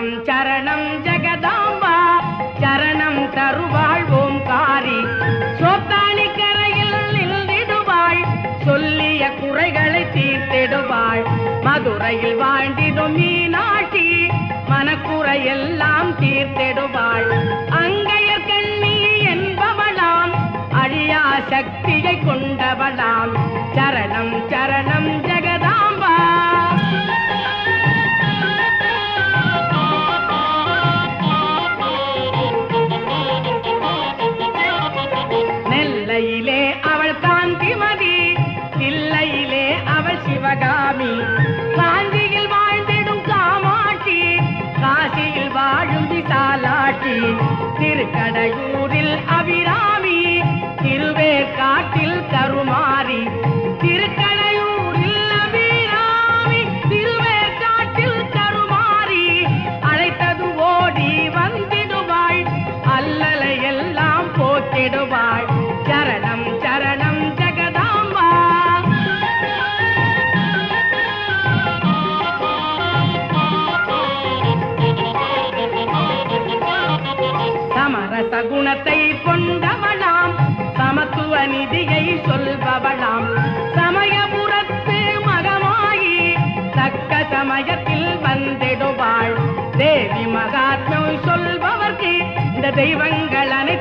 சரணம் சரணம் ஜெகதாம்பா சரணம் தருவாழ்வோம் காரி சோத்தாளி கரையில் நின்றிடுவாள் சொல்லிய குறைகளை தீர்த்திடுவாள். மதுரையில் வாழ்ந்திடும் மீனாட்சி மனக்குறையெல்லாம் தீர்த்திடுவாள். அங்கையர் கண்ணி என்பவளாம் அழியா சக்தி திருக்கடையூரில் அவிர சகுணத்தை கொண்டவளாம். சமத்துவ நிதியை சொல்பவளாம். சமயபுரத்து மகமாயி தக்க சமயத்தில் வந்திடுவாள். தேவி மகாத்மம் சொல்பவர்க்கு இந்த தெய்வங்கள் அனைத்து